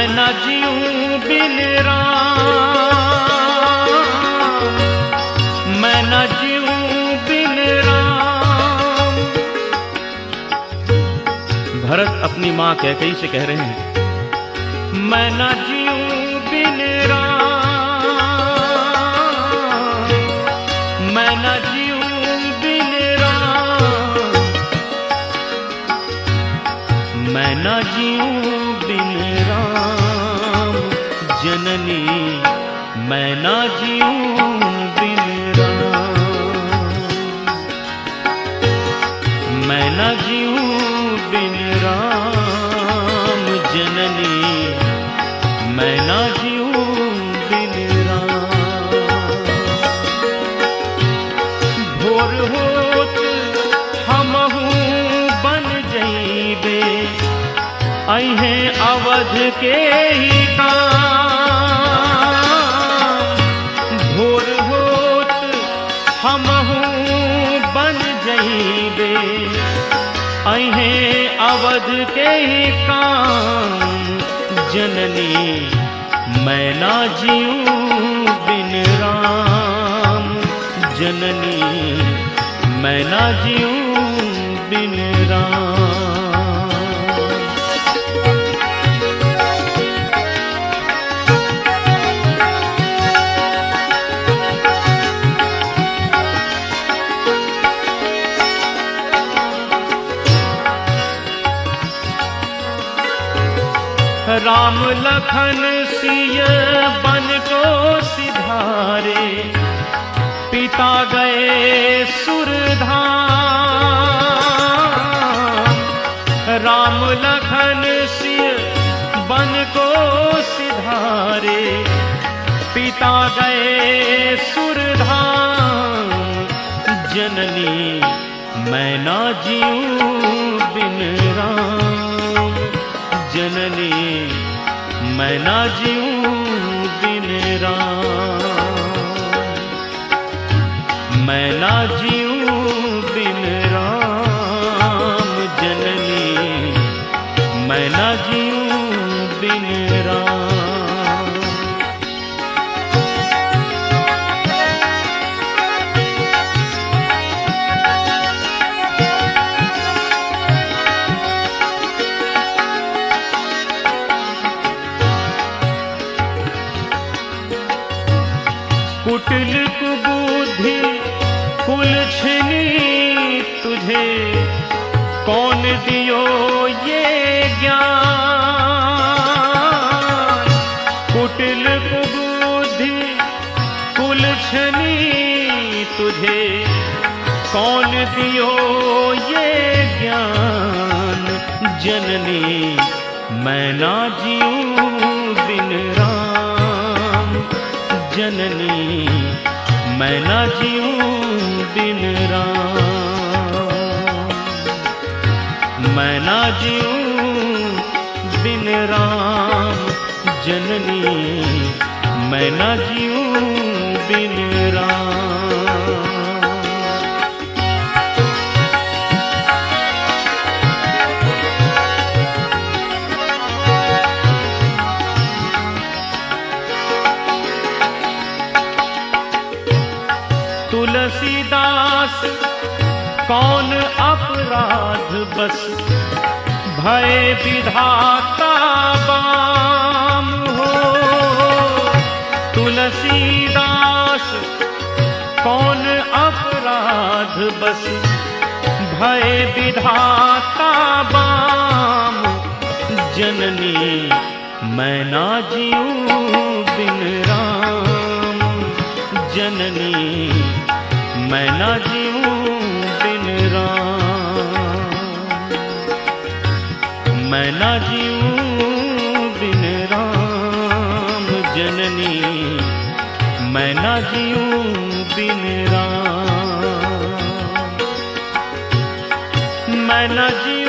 मैं न जीऊं बिन राम। मैं न जीऊं बिन राम। भरत अपनी माँ कैकई से कह रहे हैं, मैं न जीऊं बिन राम। मैं न जीऊं बिन राम। मैं न जीऊं जननी, मैं न जीऊं बिन राम। मैं न जीऊं बिन राम, जननी, मैं न जीऊं बिन राम। भोर होत हमहू बन जइबे अहे अवध के ही काम जइबे अहे अवध के काम। जननी मैं ना बिन राम। जननी मैं ना बिन राम। राम लखन सिय बन को सिधारे। पिता गए सुरधाम राम लखन सिय बन को सिधारे। पिता गए सुरधाम जननी, मैं ना जीऊं मैं ना जीऊं बिन राम मैं ना जीऊं बिन राम जननी, मैं ना जीऊं बिन कुटिल कुबुद्धि कुल छिनी तुझे, कौन दियो ये ज्ञान? कुटिल कुबुद्धि कुल छनी तुझे, कौन दियो ये ज्ञान? जननी, मैं ना जीऊं बिन जननी, मैं ना जीऊं बिन राम मैं ना जीऊं बिन राम जननी, मैं ना जीऊं बिन राम तुलसीदास, कौन अपराध बस? भय विधाता बाम हो। तुलसीदास, कौन अपराध बस? भय विधाता बाम। जननी, मैं ना जीऊं बिन राम। जननी मैं ना जीऊं बिन राम मैं ना जीऊं बिन राम जननी। मैं ना जीऊं बिन राम मैं ना जीऊं